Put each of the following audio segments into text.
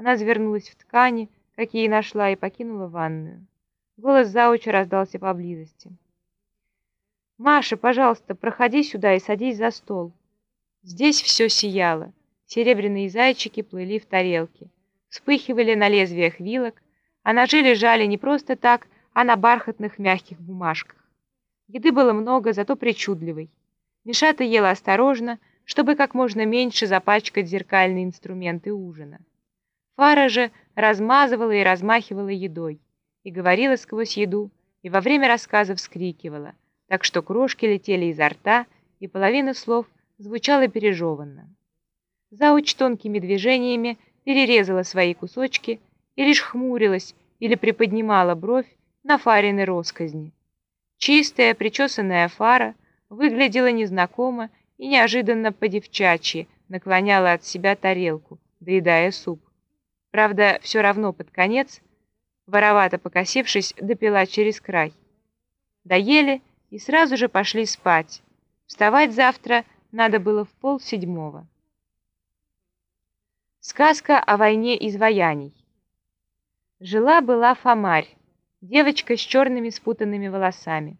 Она завернулась в ткани, какие нашла, и покинула ванную. Голос зауча раздался поблизости. «Маша, пожалуйста, проходи сюда и садись за стол». Здесь все сияло. Серебряные зайчики плыли в тарелке, вспыхивали на лезвиях вилок, а ножи лежали не просто так, а на бархатных мягких бумажках. Еды было много, зато причудливой. Мишата ела осторожно, чтобы как можно меньше запачкать зеркальные инструменты ужина. Фара же размазывала и размахивала едой, и говорила сквозь еду, и во время рассказа вскрикивала, так что крошки летели изо рта, и половина слов звучала пережеванно. Зауч тонкими движениями перерезала свои кусочки и лишь хмурилась или приподнимала бровь на Фарины росказни. Чистая, причесанная Фара выглядела незнакомо и неожиданно по-девчачьи наклоняла от себя тарелку, доедая суп. Правда, все равно под конец, воровато покосившись, допила через край. Доели и сразу же пошли спать. Вставать завтра надо было в пол седьмого. Сказка о войне изваяний. Жила-была Фомарь, девочка с черными спутанными волосами.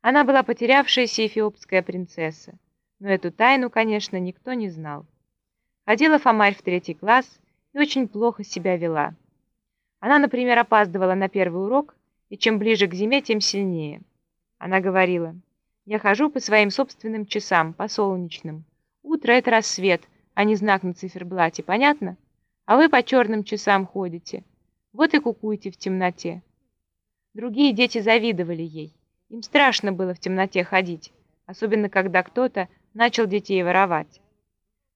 Она была потерявшаяся эфиопская принцесса, но эту тайну, конечно, никто не знал. Ходила Фомарь в третий класс и очень плохо себя вела. Она, например, опаздывала на первый урок, и чем ближе к зиме, тем сильнее. Она говорила, «Я хожу по своим собственным часам, по солнечным. Утро — это рассвет, а не знак на циферблате, понятно? А вы по черным часам ходите. Вот и кукуете в темноте. Другие дети завидовали ей. Им страшно было в темноте ходить, особенно когда кто-то начал детей воровать.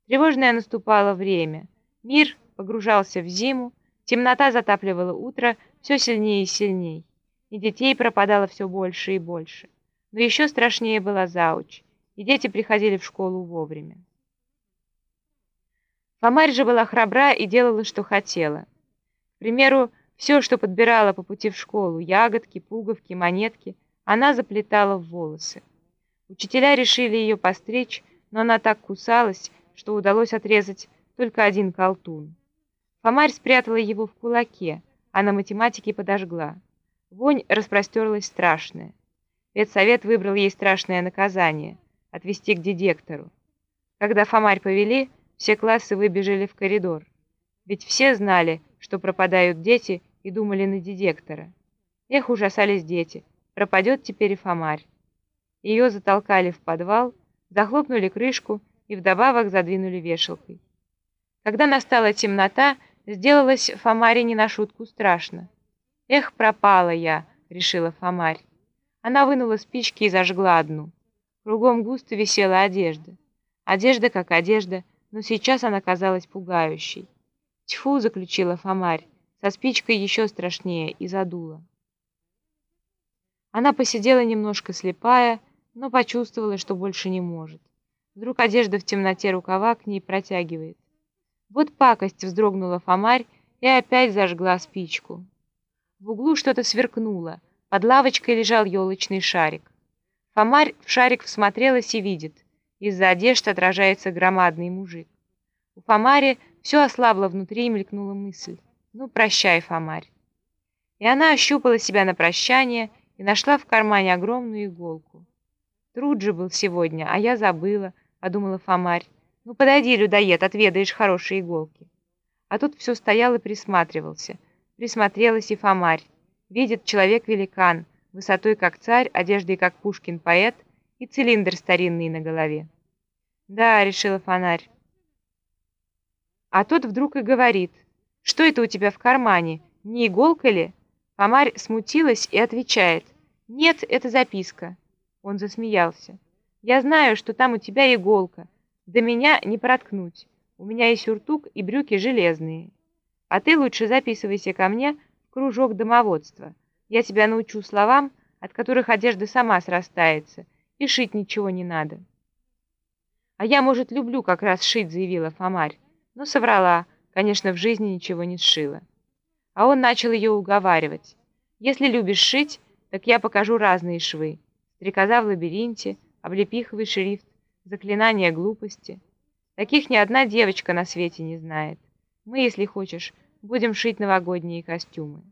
Тревожное наступало время. Мир погружался в зиму, темнота затапливала утро все сильнее и сильнее, и детей пропадало все больше и больше. Но еще страшнее была зауч, и дети приходили в школу вовремя. Фомарь же была храбра и делала, что хотела. К примеру, все, что подбирала по пути в школу, ягодки, пуговки, монетки, она заплетала в волосы. Учителя решили ее постричь, но она так кусалась, что удалось отрезать только один колтун. Фомарь спрятала его в кулаке, а на математике подожгла. Вонь распростерлась страшная. Педсовет выбрал ей страшное наказание — отвести к дедектору. Когда Фомарь повели, все классы выбежали в коридор. Ведь все знали, что пропадают дети, и думали на дедектора. Эх, ужасались дети, пропадет теперь и Фомарь. Ее затолкали в подвал, захлопнули крышку и вдобавок задвинули вешалкой. Когда настала темнота, сделалось Фомаре не на шутку страшно. «Эх, пропала я!» — решила Фомарь. Она вынула спички и зажгла одну. Кругом густо висела одежда. Одежда как одежда — но сейчас она казалась пугающей. «Тьфу!» — заключила Фомарь, со спичкой еще страшнее, и задула. Она посидела немножко слепая, но почувствовала, что больше не может. Вдруг одежда в темноте рукава к ней протягивает. Вот пакость вздрогнула Фомарь и опять зажгла спичку. В углу что-то сверкнуло, под лавочкой лежал елочный шарик. Фомарь в шарик всмотрелась и видит — из-за одежды отражается громадный мужик. У Фомари все ослабло внутри и мелькнула мысль. «Ну, прощай, Фомарь». И она ощупала себя на прощание и нашла в кармане огромную иголку. Труд же был сегодня, а я забыла, — подумала Фомарь. «Ну, подойди, людоед, отведаешь хорошие иголки». А тут все стоял и присматривался. Присмотрелась и Фомарь. Видит человек-великан, высотой как царь, одеждой как Пушкин-поэт, и цилиндр старинный на голове. «Да», — решила фонарь. А тот вдруг и говорит, «Что это у тебя в кармане? Не иголка ли?» Фомарь смутилась и отвечает, «Нет, это записка». Он засмеялся. «Я знаю, что там у тебя иголка. До меня не проткнуть. У меня есть сюртук и брюки железные. А ты лучше записывайся ко мне в кружок домоводства. Я тебя научу словам, от которых одежда сама срастается, и шить ничего не надо. А я, может, люблю как раз шить, заявила Фомарь, но соврала, конечно, в жизни ничего не сшила. А он начал ее уговаривать. Если любишь шить, так я покажу разные швы. Стрекоза в лабиринте, облепиховый шрифт, заклинание глупости. Таких ни одна девочка на свете не знает. Мы, если хочешь, Будем шить новогодние костюмы.